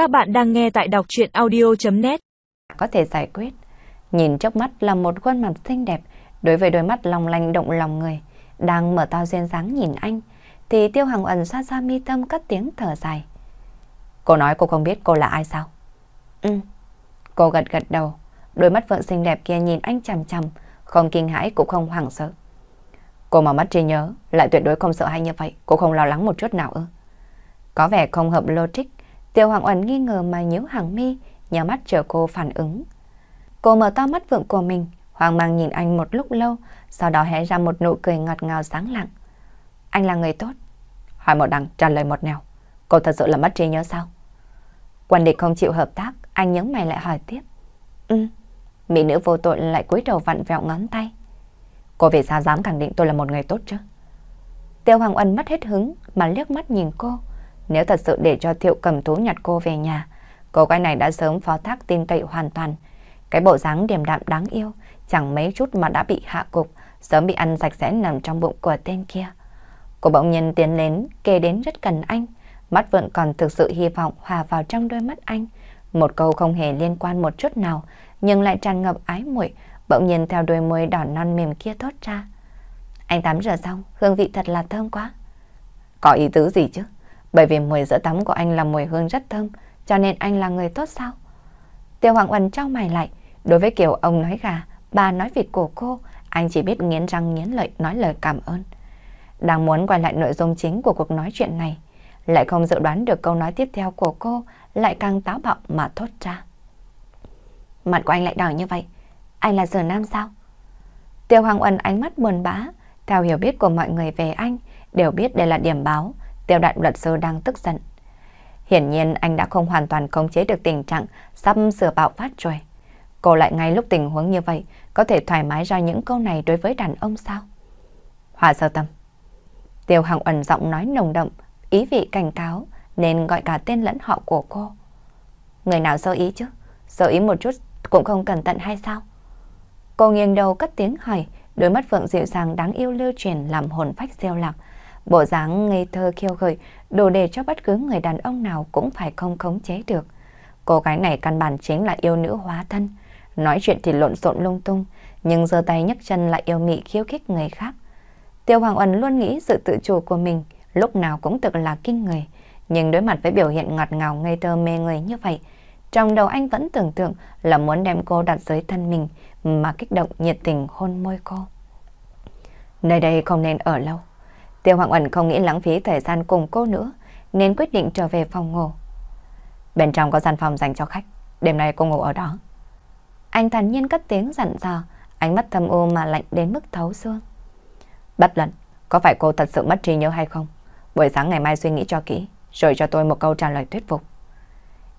Các bạn đang nghe tại đọc chuyện audio.net Có thể giải quyết. Nhìn trước mắt là một khuôn mặt xinh đẹp, đối với đôi mắt long lanh động lòng người, đang mở to duyên dáng nhìn anh, thì Tiêu Hằng ẩn xa xa mi tâm cất tiếng thở dài. Cô nói cô không biết cô là ai sao? Ừ. Cô gật gật đầu, đôi mắt vợ xinh đẹp kia nhìn anh chằm chằm, không kinh hãi cũng không hoảng sợ. Cô mà mất trí nhớ, lại tuyệt đối không sợ hay như vậy, cô không lo lắng một chút nào ư? Có vẻ không hợp logic, Tiêu Hoàng Uẩn nghi ngờ mà nhíu hàng mi, nhắm mắt chờ cô phản ứng. Cô mở to mắt vượng của mình, hoang mang nhìn anh một lúc lâu, sau đó hé ra một nụ cười ngọt ngào sáng lặng. Anh là người tốt. Hỏi một đằng trả lời một nẻo. Cô thật sự là mất trí nhớ sao? Quân địch không chịu hợp tác, anh nhớ mày lại hỏi tiếp. Ừ. Mỹ nữ vô tội lại cúi đầu vặn vẹo ngón tay. Cô vì sao dám khẳng định tôi là một người tốt chứ? Tiêu Hoàng Ân mất hết hứng mà liếc mắt nhìn cô. Nếu thật sự để cho thiệu cầm thú nhặt cô về nhà, cô gái này đã sớm phó thác tin cậy hoàn toàn. Cái bộ dáng điềm đạm đáng yêu, chẳng mấy chút mà đã bị hạ cục, sớm bị ăn sạch sẽ nằm trong bụng của tên kia. Cô bỗng nhiên tiến đến, kề đến rất cần anh. Mắt vẫn còn thực sự hy vọng hòa vào trong đôi mắt anh. Một câu không hề liên quan một chút nào, nhưng lại tràn ngập ái muội, bỗng nhiên theo đôi môi đỏ non mềm kia thốt ra. Anh tắm rửa xong, hương vị thật là thơm quá. Có ý tứ gì chứ? Bởi vì mùi giữa tắm của anh là mùi hương rất thơm, cho nên anh là người tốt sao? Tiêu Hoàng Uẩn trao mày lại, đối với kiểu ông nói gà, bà nói vịt của cô, anh chỉ biết nghiến răng nghiến lợi nói lời cảm ơn. Đang muốn quay lại nội dung chính của cuộc nói chuyện này, lại không dự đoán được câu nói tiếp theo của cô, lại càng táo bạo mà thốt ra. Mặt của anh lại đỏ như vậy, anh là giờ Nam sao? Tiêu Hoàng Uẩn ánh mắt buồn bã, theo hiểu biết của mọi người về anh, đều biết đây là điểm báo, Tiêu đại luật sư đang tức giận. Hiển nhiên anh đã không hoàn toàn khống chế được tình trạng sắp sửa bạo phát rồi. Cô lại ngay lúc tình huống như vậy có thể thoải mái ra những câu này đối với đàn ông sao? Hòa sơ tâm. Tiêu Hằng ẩn giọng nói nồng đậm, ý vị cảnh cáo nên gọi cả tên lẫn họ của cô. Người nào sơ ý chứ? Sơ ý một chút cũng không cẩn thận hay sao? Cô nghiêng đầu cất tiếng hỏi, đôi mắt phượng dịu dàng đáng yêu lưu truyền làm hồn phách siêu lạc. Bộ dáng ngây thơ khiêu gợi, đủ để cho bất cứ người đàn ông nào cũng phải không khống chế được. Cô gái này căn bản chính là yêu nữ hóa thân. Nói chuyện thì lộn xộn lung tung, nhưng giơ tay nhấc chân lại yêu mị khiêu khích người khác. Tiêu Hoàng Ẩn luôn nghĩ sự tự chủ của mình lúc nào cũng thực là kinh người. Nhưng đối mặt với biểu hiện ngọt ngào ngây thơ mê người như vậy, trong đầu anh vẫn tưởng tượng là muốn đem cô đặt dưới thân mình mà kích động nhiệt tình hôn môi cô. Nơi đây không nên ở lâu. Tiêu Hoàng Uẩn không nghĩ lãng phí thời gian cùng cô nữa, nên quyết định trở về phòng ngủ. Bên trong có gian phòng dành cho khách, đêm nay cô ngủ ở đó. Anh thản nhiên cất tiếng dặn dò, ánh mắt thâm u mà lạnh đến mức thấu xương. Bất luận, có phải cô thật sự mất trí nhớ hay không? Buổi sáng ngày mai suy nghĩ cho kỹ, rồi cho tôi một câu trả lời thuyết phục.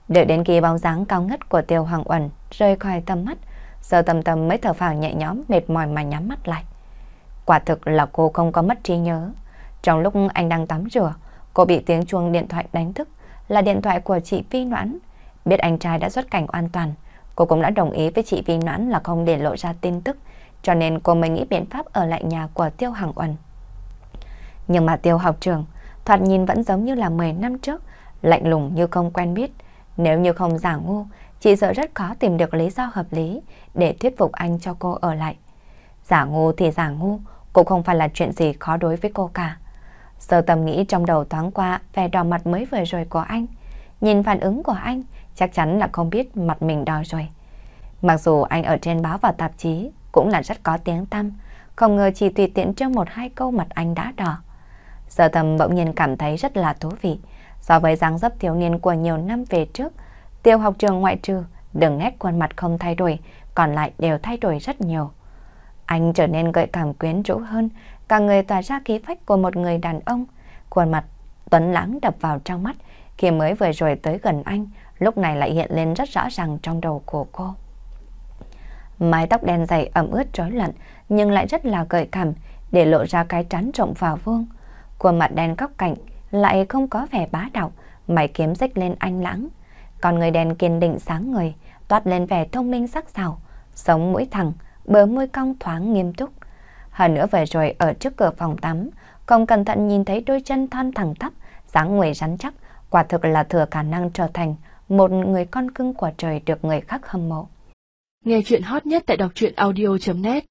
Đợi đến khi bóng dáng cao ngất của Tiêu Hoàng Uẩn rơi khỏi tầm mắt, giờ tầm tầm mới thở phào nhẹ nhõm mệt mỏi mà nhắm mắt lại. Quả thực là cô không có mất trí nhớ, trong lúc anh đang tắm rửa, cô bị tiếng chuông điện thoại đánh thức, là điện thoại của chị Vi Noãn. Biết anh trai đã xuất cảnh an toàn, cô cũng đã đồng ý với chị Vi Noãn là không để lộ ra tin tức, cho nên cô mới nghĩ biện pháp ở lại nhà của Tiêu Hằng Uẩn. Nhưng mà Tiêu học trường, thoạt nhìn vẫn giống như là 10 năm trước, lạnh lùng như không quen biết. Nếu như không giả ngu, chị sợ rất khó tìm được lý do hợp lý để thuyết phục anh cho cô ở lại. Giả ngu thì giả ngu, cũng không phải là chuyện gì khó đối với cô cả. Sơ tâm nghĩ trong đầu thoáng qua vẻ đỏ mặt mới vừa rồi của anh. Nhìn phản ứng của anh, chắc chắn là không biết mặt mình đỏ rồi. Mặc dù anh ở trên báo và tạp chí cũng là rất có tiếng tăm, không ngờ chỉ tùy tiện trong một hai câu mặt anh đã đỏ. Sơ tâm bỗng nhiên cảm thấy rất là thú vị. So với dáng dấp thiếu niên của nhiều năm về trước, tiêu học trường ngoại trừ, đường nét khuôn mặt không thay đổi, còn lại đều thay đổi rất nhiều. Anh trở nên gợi cảm quyến rũ hơn, cả người tỏa ra khí phách của một người đàn ông. Khuôn mặt tuấn lãng đập vào trong mắt, khi mới vừa rồi tới gần anh, lúc này lại hiện lên rất rõ ràng trong đầu của cô. Mái tóc đen dày ẩm ướt rối lạnh nhưng lại rất là gợi cảm, để lộ ra cái trán rộng vào vuông. Khuôn mặt đen góc cạnh lại không có vẻ bá đạo, mày kiếm rách lên anh lãng. Còn người đen kiên định sáng người, toát lên vẻ thông minh sắc sảo, sống mũi thẳng, bờ môi cong thoáng nghiêm túc. Hơn nữa về rồi ở trước cửa phòng tắm, không cẩn thận nhìn thấy đôi chân thon thẳng tắp, dáng người rắn chắc, quả thực là thừa khả năng trở thành một người con cưng của trời được người khác hâm mộ. Nghe chuyện hot nhất tại đọc truyện audio.net